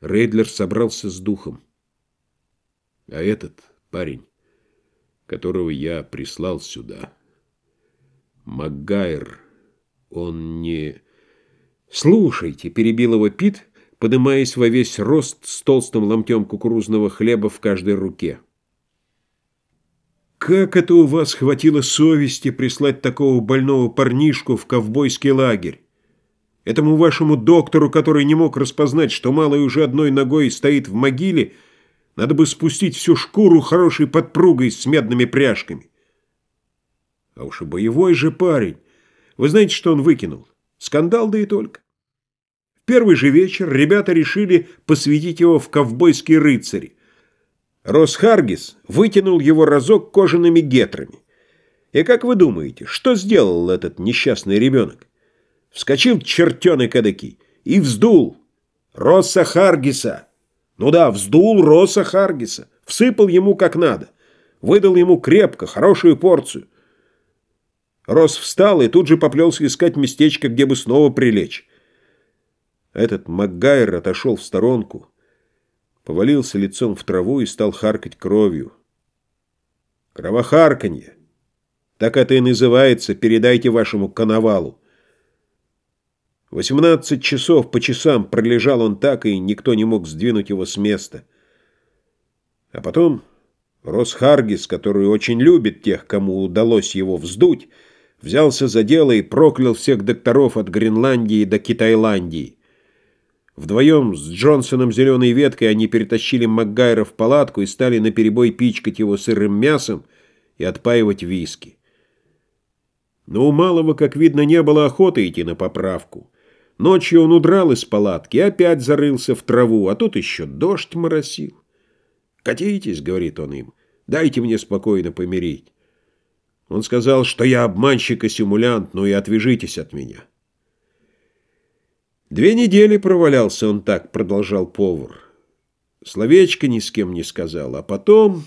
Рейдлер собрался с духом. А этот парень, которого я прислал сюда, Макгайр, он не... «Слушайте», — перебил его Пит, подымаясь во весь рост с толстым ломтем кукурузного хлеба в каждой руке. «Как это у вас хватило совести прислать такого больного парнишку в ковбойский лагерь? Этому вашему доктору, который не мог распознать, что малый уже одной ногой стоит в могиле, надо бы спустить всю шкуру хорошей подпругой с медными пряжками. А уж и боевой же парень. Вы знаете, что он выкинул? Скандал, да и только. В первый же вечер ребята решили посвятить его в ковбойские рыцари. Рос Харгис вытянул его разок кожаными гетрами. И как вы думаете, что сделал этот несчастный ребенок? Вскочил чертенок эдакий и вздул Росса Харгиса. Ну да, вздул Росса Харгиса, всыпал ему как надо, выдал ему крепко, хорошую порцию. Рос встал и тут же поплелся искать местечко, где бы снова прилечь. Этот Макгайр отошел в сторонку, повалился лицом в траву и стал харкать кровью. Кровохарканье. Так это и называется, передайте вашему коновалу. Восемнадцать часов по часам пролежал он так, и никто не мог сдвинуть его с места. А потом Рос Харгис, который очень любит тех, кому удалось его вздуть, взялся за дело и проклял всех докторов от Гренландии до Китайландии. Вдвоем с Джонсоном зеленой веткой они перетащили Макгайра в палатку и стали наперебой пичкать его сырым мясом и отпаивать виски. Но у малого, как видно, не было охоты идти на поправку. Ночью он удрал из палатки опять зарылся в траву, а тут еще дождь моросил. «Катитесь», — говорит он им, — «дайте мне спокойно помирить». Он сказал, что я обманщик и симулянт, ну и отвяжитесь от меня. Две недели провалялся он так, продолжал повар. Словечко ни с кем не сказал, а потом...